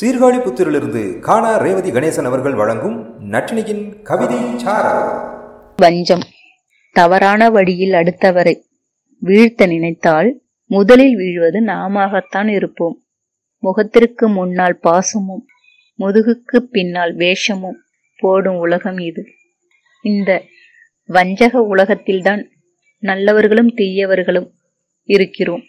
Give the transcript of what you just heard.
சீர்காழி புத்திரிலிருந்து காணா ரேவதி கணேசன் அவர்கள் வழங்கும் நட்டினியின் கவிதை வஞ்சம். தவறான வழியில் அடுத்தவரை வீழ்த்த நினைத்தால் முதலில் வீழ்வது நாமத்தான் இருப்போம். முகத்திற்கு முன்னால் பாசமும் முதுகுக்கு பின்னால் வேஷமும் போடும் உலகம் இது. இந்த வஞ்சக உலகத்தில்தான் நல்லவர்களும் தீயவர்களும் இருக்கிறோம்.